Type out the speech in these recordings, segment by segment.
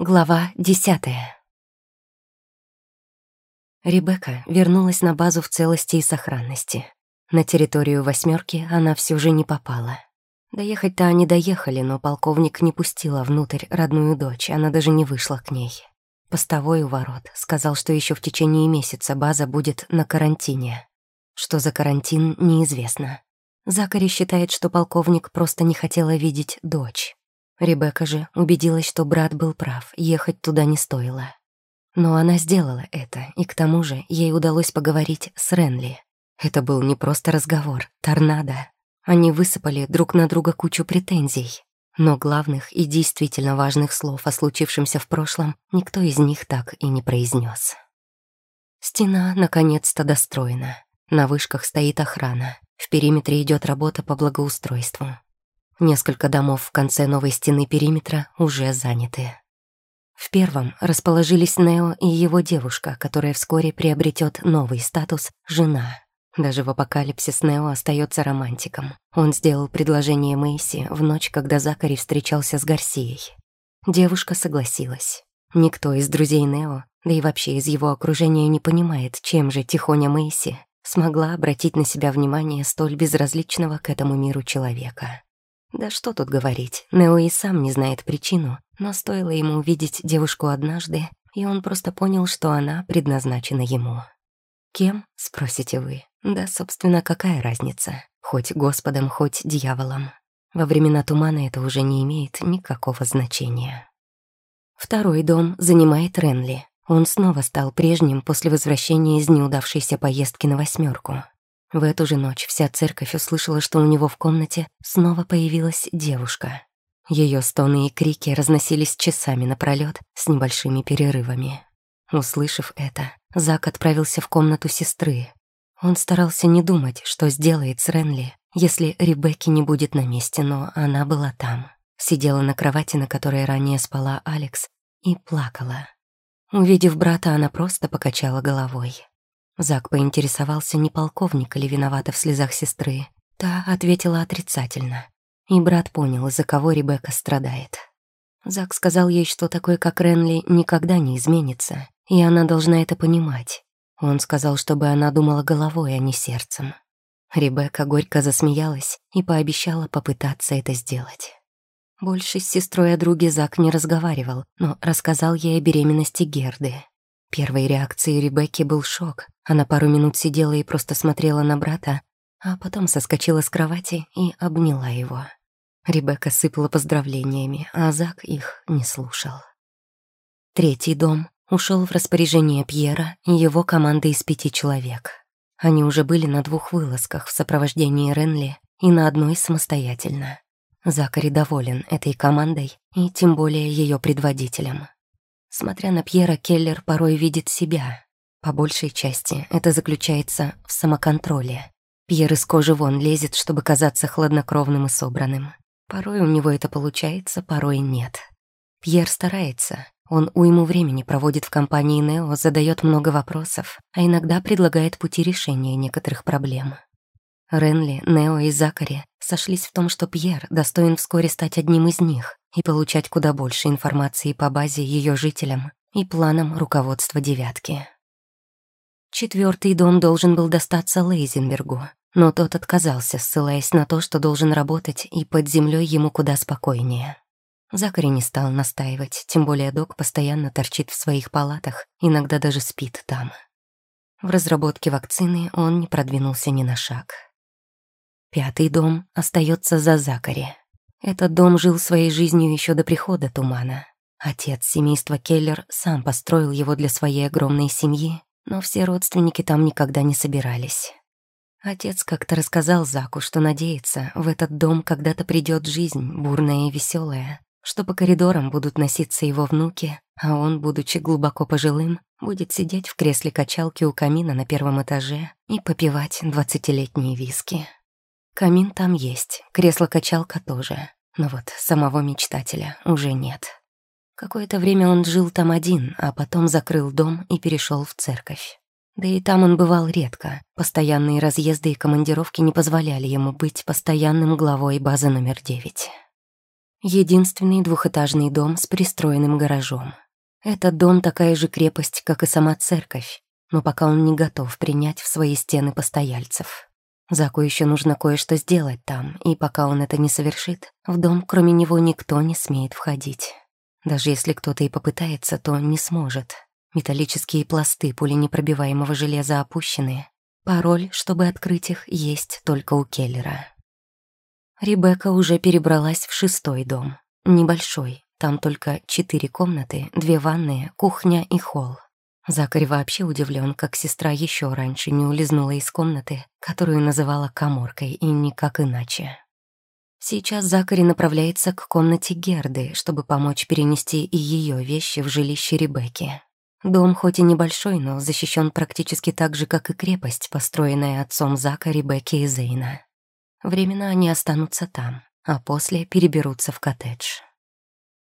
Глава десятая. Ребекка вернулась на базу в целости и сохранности. На территорию восьмерки она все же не попала. Доехать-то они доехали, но полковник не пустила внутрь родную дочь, она даже не вышла к ней. Постовой у ворот сказал, что еще в течение месяца база будет на карантине. Что за карантин, неизвестно. Закари считает, что полковник просто не хотела видеть дочь. Ребекка же убедилась, что брат был прав, ехать туда не стоило. Но она сделала это, и к тому же ей удалось поговорить с Ренли. Это был не просто разговор, торнадо. Они высыпали друг на друга кучу претензий. Но главных и действительно важных слов о случившемся в прошлом никто из них так и не произнес. Стена наконец-то достроена. На вышках стоит охрана. В периметре идет работа по благоустройству. Несколько домов в конце новой стены периметра уже заняты. В первом расположились Нео и его девушка, которая вскоре приобретет новый статус «жена». Даже в апокалипсис Нео остается романтиком. Он сделал предложение Мэйси в ночь, когда Закари встречался с Гарсией. Девушка согласилась. Никто из друзей Нео, да и вообще из его окружения не понимает, чем же Тихоня Мэйси смогла обратить на себя внимание столь безразличного к этому миру человека. Да что тут говорить, Нео и сам не знает причину, но стоило ему увидеть девушку однажды, и он просто понял, что она предназначена ему. «Кем?» — спросите вы. Да, собственно, какая разница? Хоть Господом, хоть дьяволом. Во времена тумана это уже не имеет никакого значения. Второй дом занимает Ренли. Он снова стал прежним после возвращения из неудавшейся поездки на восьмерку. В эту же ночь вся церковь услышала, что у него в комнате снова появилась девушка. Ее стоны и крики разносились часами напролёт с небольшими перерывами. Услышав это, Зак отправился в комнату сестры. Он старался не думать, что сделает с Ренли, если Ребекки не будет на месте, но она была там. Сидела на кровати, на которой ранее спала Алекс, и плакала. Увидев брата, она просто покачала головой. Зак поинтересовался, не полковник ли виновата в слезах сестры. Та ответила отрицательно. И брат понял, из-за кого Ребекка страдает. Зак сказал ей, что такой, как Ренли, никогда не изменится, и она должна это понимать. Он сказал, чтобы она думала головой, а не сердцем. Ребекка горько засмеялась и пообещала попытаться это сделать. Больше с сестрой о друге Зак не разговаривал, но рассказал ей о беременности Герды. Первой реакцией Ребекки был шок. Она пару минут сидела и просто смотрела на брата, а потом соскочила с кровати и обняла его. Ребекка сыпала поздравлениями, а Зак их не слушал. Третий дом ушел в распоряжение Пьера и его команды из пяти человек. Они уже были на двух вылазках в сопровождении Ренли и на одной самостоятельно. Закари доволен этой командой и тем более ее предводителем. Смотря на Пьера, Келлер порой видит себя. По большей части это заключается в самоконтроле. Пьер из кожи вон лезет, чтобы казаться хладнокровным и собранным. Порой у него это получается, порой нет. Пьер старается. Он уйму времени проводит в компании Нео, задает много вопросов, а иногда предлагает пути решения некоторых проблем. Ренли, Нео и Закари сошлись в том, что Пьер достоин вскоре стать одним из них и получать куда больше информации по базе ее жителям и планам руководства «девятки». Четвертый дом должен был достаться Лейзенбергу, но тот отказался, ссылаясь на то, что должен работать, и под землей ему куда спокойнее. Закари не стал настаивать, тем более док постоянно торчит в своих палатах, иногда даже спит там. В разработке вакцины он не продвинулся ни на шаг. Пятый дом остается за Закари. Этот дом жил своей жизнью еще до прихода тумана. Отец семейства Келлер сам построил его для своей огромной семьи, но все родственники там никогда не собирались. Отец как-то рассказал Заку, что надеется, в этот дом когда-то придет жизнь, бурная и веселая, что по коридорам будут носиться его внуки, а он, будучи глубоко пожилым, будет сидеть в кресле качалки у камина на первом этаже и попивать двадцатилетние виски. Камин там есть, кресло-качалка тоже, но вот самого мечтателя уже нет. Какое-то время он жил там один, а потом закрыл дом и перешел в церковь. Да и там он бывал редко. Постоянные разъезды и командировки не позволяли ему быть постоянным главой базы номер девять. Единственный двухэтажный дом с пристроенным гаражом. Этот дом такая же крепость, как и сама церковь, но пока он не готов принять в свои стены постояльцев. Заку еще нужно кое-что сделать там, и пока он это не совершит, в дом кроме него никто не смеет входить. Даже если кто-то и попытается, то не сможет. Металлические пласты пуленепробиваемого железа опущены. Пароль, чтобы открыть их, есть только у Келлера. Ребекка уже перебралась в шестой дом. Небольшой, там только четыре комнаты, две ванные, кухня и холл. Закарь вообще удивлен, как сестра еще раньше не улизнула из комнаты, которую называла коморкой, и никак иначе. Сейчас Закари направляется к комнате Герды, чтобы помочь перенести и ее вещи в жилище Ребекки. Дом хоть и небольшой, но защищен практически так же, как и крепость, построенная отцом Зака, Ребекки и Зейна. Временно они останутся там, а после переберутся в коттедж.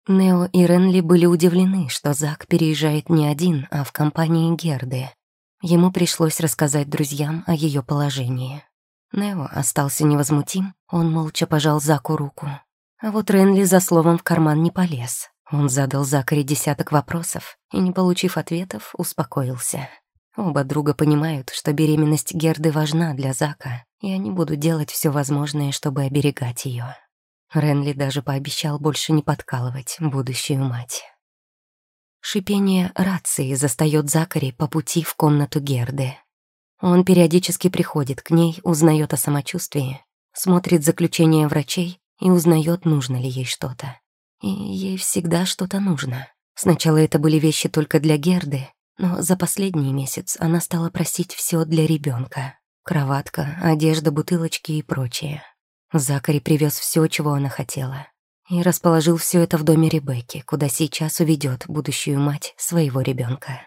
Нео и Ренли были удивлены, что Зак переезжает не один, а в компании Герды. Ему пришлось рассказать друзьям о ее положении. Нео остался невозмутим, он молча пожал Заку руку. А вот Ренли за словом в карман не полез. Он задал Закаре десяток вопросов и, не получив ответов, успокоился. Оба друга понимают, что беременность Герды важна для Зака, и они будут делать все возможное, чтобы оберегать ее. Ренли даже пообещал больше не подкалывать будущую мать. Шипение рации застаёт Закари по пути в комнату Герды. Он периодически приходит к ней, узнает о самочувствии, смотрит заключение врачей и узнает, нужно ли ей что-то. И ей всегда что-то нужно. Сначала это были вещи только для Герды, но за последний месяц она стала просить все для ребенка: Кроватка, одежда, бутылочки и прочее. Закари привез все, чего она хотела. И расположил все это в доме Ребекки, куда сейчас уведет будущую мать своего ребенка.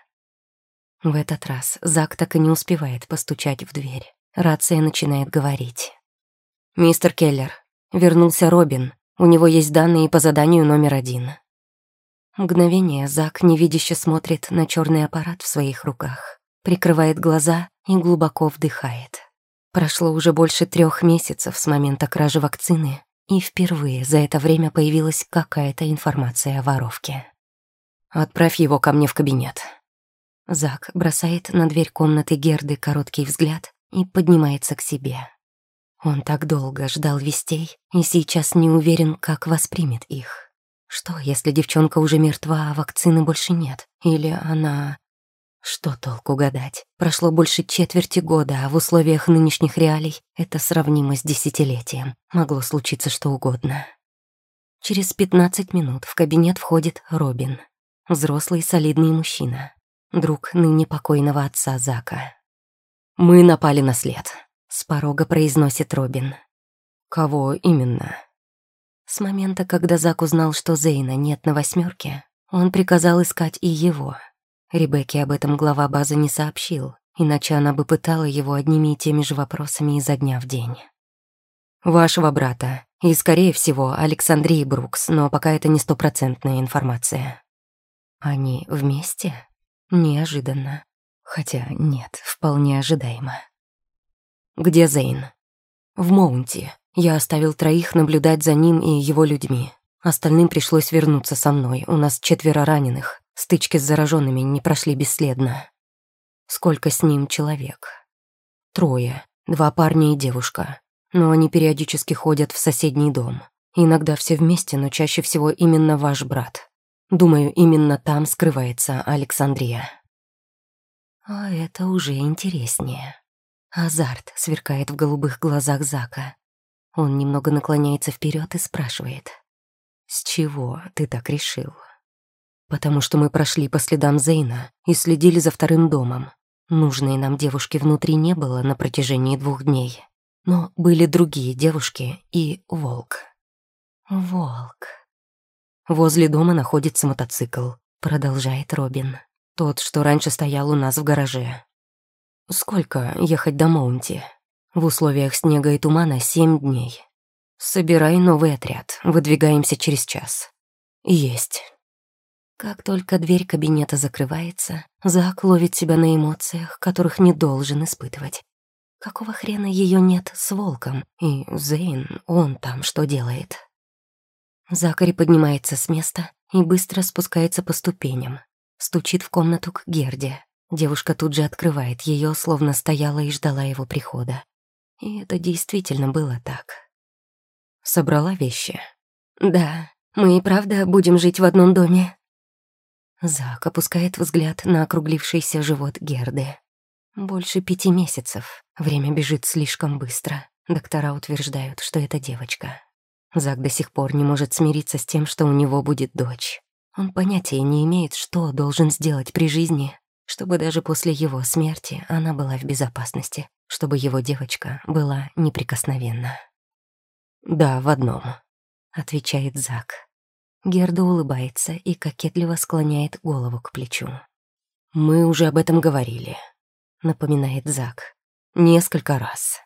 В этот раз Зак так и не успевает постучать в дверь. Рация начинает говорить. «Мистер Келлер, вернулся Робин. У него есть данные по заданию номер один». Мгновение Зак невидяще смотрит на черный аппарат в своих руках, прикрывает глаза и глубоко вдыхает. Прошло уже больше трех месяцев с момента кражи вакцины, и впервые за это время появилась какая-то информация о воровке. «Отправь его ко мне в кабинет». Зак бросает на дверь комнаты Герды короткий взгляд и поднимается к себе. Он так долго ждал вестей и сейчас не уверен, как воспримет их. Что, если девчонка уже мертва, а вакцины больше нет? Или она... Что толку гадать? Прошло больше четверти года, а в условиях нынешних реалий это сравнимо с десятилетием. Могло случиться что угодно. Через пятнадцать минут в кабинет входит Робин. Взрослый солидный мужчина. Друг ныне покойного отца Зака. «Мы напали на след», — с порога произносит Робин. «Кого именно?» С момента, когда Зак узнал, что Зейна нет на восьмерке, он приказал искать и его — Ребекке об этом глава базы не сообщил, иначе она бы пытала его одними и теми же вопросами изо дня в день. «Вашего брата. И, скорее всего, Александрии Брукс, но пока это не стопроцентная информация». «Они вместе?» Неожиданно. Хотя нет, вполне ожидаемо. «Где Зейн?» «В Моунте. Я оставил троих наблюдать за ним и его людьми. Остальным пришлось вернуться со мной. У нас четверо раненых. Стычки с зараженными не прошли бесследно. Сколько с ним человек? Трое. Два парня и девушка. Но они периодически ходят в соседний дом. Иногда все вместе, но чаще всего именно ваш брат. Думаю, именно там скрывается Александрия. А это уже интереснее. Азарт сверкает в голубых глазах Зака. Он немного наклоняется вперед и спрашивает. «С чего ты так решил?» Потому что мы прошли по следам Зейна и следили за вторым домом. Нужной нам девушки внутри не было на протяжении двух дней. Но были другие девушки и волк. Волк. Возле дома находится мотоцикл, продолжает Робин. Тот, что раньше стоял у нас в гараже. Сколько ехать до Моунти? В условиях снега и тумана семь дней. Собирай новый отряд, выдвигаемся через час. Есть. Как только дверь кабинета закрывается, Зак ловит себя на эмоциях, которых не должен испытывать. Какого хрена ее нет с волком? И Зейн, он там что делает? Закари поднимается с места и быстро спускается по ступеням. Стучит в комнату к Герде. Девушка тут же открывает ее, словно стояла и ждала его прихода. И это действительно было так. Собрала вещи. «Да, мы и правда будем жить в одном доме». Зак опускает взгляд на округлившийся живот Герды. Больше пяти месяцев. Время бежит слишком быстро. Доктора утверждают, что это девочка. Зак до сих пор не может смириться с тем, что у него будет дочь. Он понятия не имеет, что должен сделать при жизни, чтобы даже после его смерти она была в безопасности, чтобы его девочка была неприкосновенна. «Да, в одном», — отвечает Зак. Герда улыбается и кокетливо склоняет голову к плечу. «Мы уже об этом говорили», — напоминает Зак. «Несколько раз».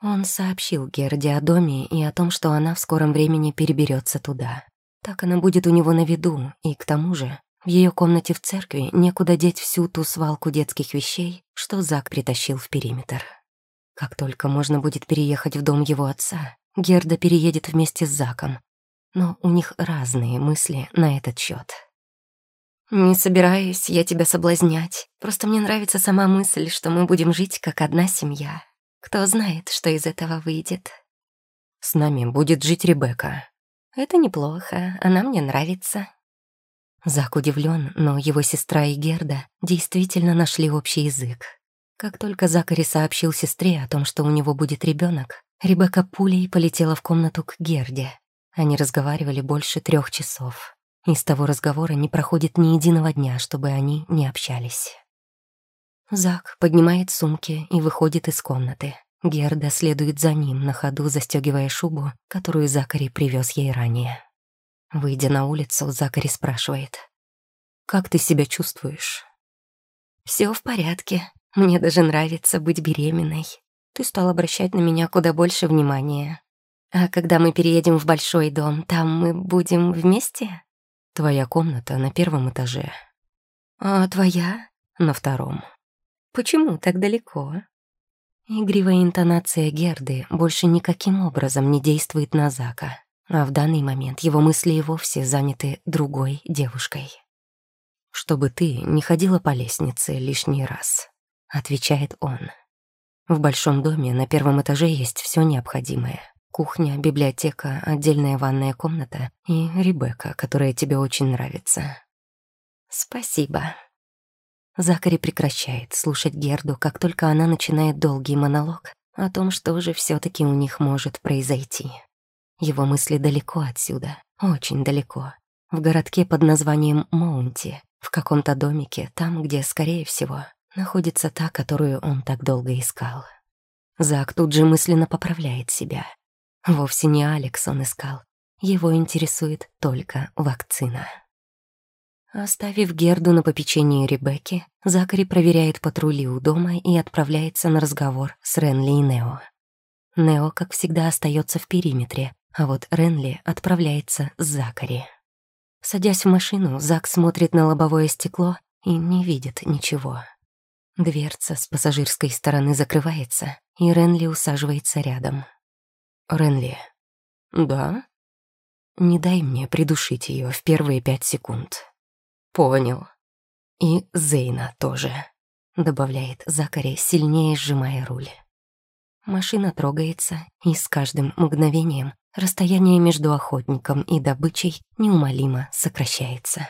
Он сообщил Герде о доме и о том, что она в скором времени переберется туда. Так она будет у него на виду, и к тому же в ее комнате в церкви некуда деть всю ту свалку детских вещей, что Зак притащил в периметр. Как только можно будет переехать в дом его отца, Герда переедет вместе с Заком. Но у них разные мысли на этот счет. «Не собираюсь я тебя соблазнять. Просто мне нравится сама мысль, что мы будем жить как одна семья. Кто знает, что из этого выйдет». «С нами будет жить Ребекка», это неплохо, она мне нравится. Зак удивлен, но его сестра и Герда действительно нашли общий язык. Как только Закари сообщил сестре о том, что у него будет ребенок, Ребекка пулей полетела в комнату к Герде. Они разговаривали больше трех часов. Из того разговора не проходит ни единого дня, чтобы они не общались. Зак поднимает сумки и выходит из комнаты. Герда следует за ним, на ходу застегивая шубу, которую Закари привез ей ранее. Выйдя на улицу, Закари спрашивает. «Как ты себя чувствуешь?» Все в порядке. Мне даже нравится быть беременной. Ты стал обращать на меня куда больше внимания. А когда мы переедем в большой дом, там мы будем вместе?» «Твоя комната на первом этаже». «А твоя?» «На втором». «Почему так далеко?» Игривая интонация Герды больше никаким образом не действует на Зака, а в данный момент его мысли и вовсе заняты другой девушкой. «Чтобы ты не ходила по лестнице лишний раз», — отвечает он. «В большом доме на первом этаже есть все необходимое. Кухня, библиотека, отдельная ванная комната и Ребекка, которая тебе очень нравится». «Спасибо», Закари прекращает слушать Герду, как только она начинает долгий монолог о том, что же все таки у них может произойти. Его мысли далеко отсюда, очень далеко, в городке под названием Моунти, в каком-то домике, там, где, скорее всего, находится та, которую он так долго искал. Зак тут же мысленно поправляет себя. Вовсе не Алекс он искал. Его интересует только вакцина. Оставив Герду на попечении Ребекки, Закари проверяет патрули у дома и отправляется на разговор с Ренли и Нео. Нео, как всегда, остается в периметре, а вот Ренли отправляется с Закари. Садясь в машину, Зак смотрит на лобовое стекло и не видит ничего. Дверца с пассажирской стороны закрывается, и Ренли усаживается рядом. «Ренли». «Да?» «Не дай мне придушить ее в первые пять секунд». «Понял». «И Зейна тоже», — добавляет Закари, сильнее сжимая руль. Машина трогается, и с каждым мгновением расстояние между охотником и добычей неумолимо сокращается.